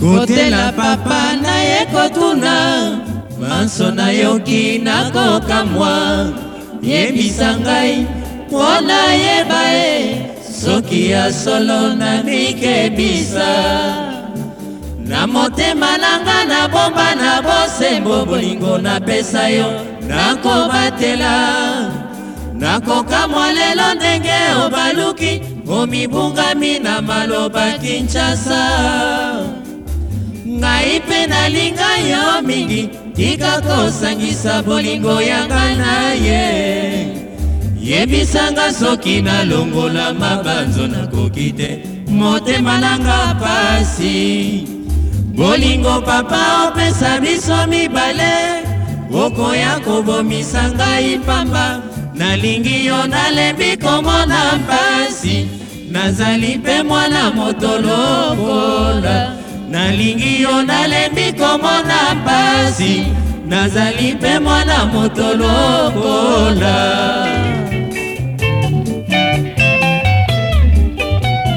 kotela papa na ye kotuna manso nayoki nakokamwa yebisa ngai mpo nayeba ye soki ya solo namikebisa na motema nanga nabomba na bosembo bolingo napesa yo nakobatela nakokamwa lelo ndenge obaluki omibungami na maloba kinshasa ngai mpe nalinga yo mingi tika kosangisa bolingo yanga na ye yebisanga soki nalongola mabanzo nakoki te motema nanga pasi bolingo papa opesa biso mibale okoya kobomisa ngai pamba nalingi yo nalembi komona mpasi nazali mpe mwana moto lokola nalingi yo nalembi komona mpasi nazali mpe mwana moto lokola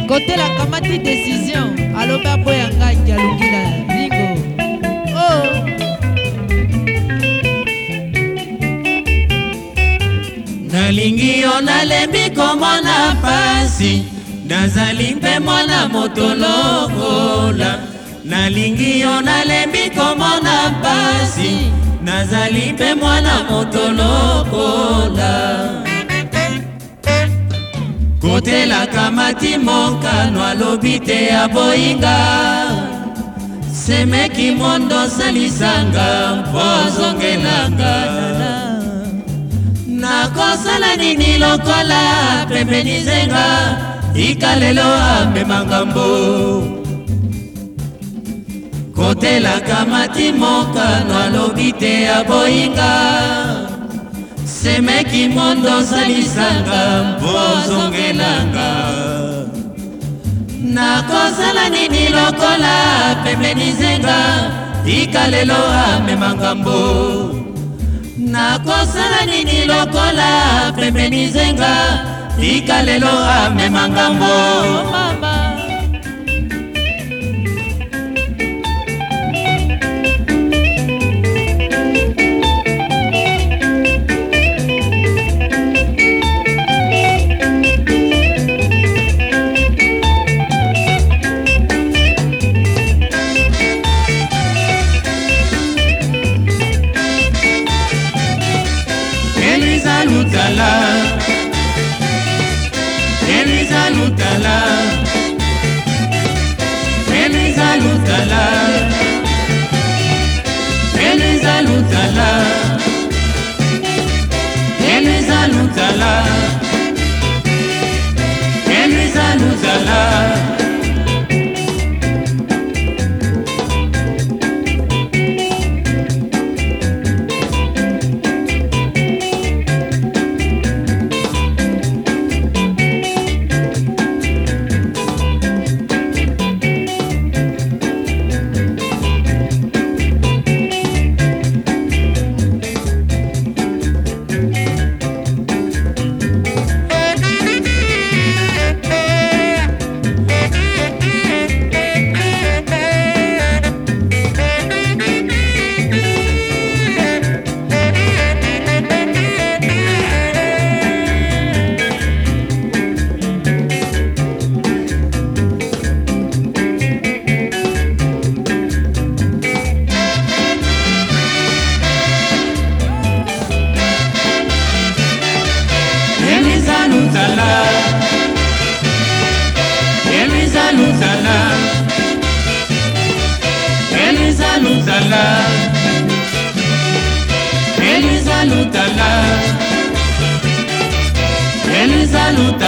kotela kamati desizio alobi aboya ngai alongila ningo oh. nalingi yo nalembi komona mpasi nazali mpe mwana moto lokola nalingi yo nalembi komona pasi nazali mpe mwana moto lokola kotelaka mati mokano alobi te ya boyinga semeki mondo osalisanga mpo azongelanga nakosala nini lokola pembeni zenga tika lelo amemanga mbo kotelaka matimokano alobi te aboyinga semeki mondo zalisanga mpo ozongelanga nakozala nini lokola pembenizenga tika lelo amema ngambo nakosala nini lokola pembenizenga tika lelo amema ngambo mama Elisa Nutala Elisa Nutala Elisa Nutala Elisa Nutala Elisa Nutala Elisa Nutala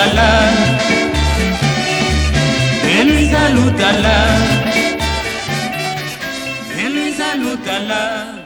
lutala Eloïsa lutala Eloïsa lutala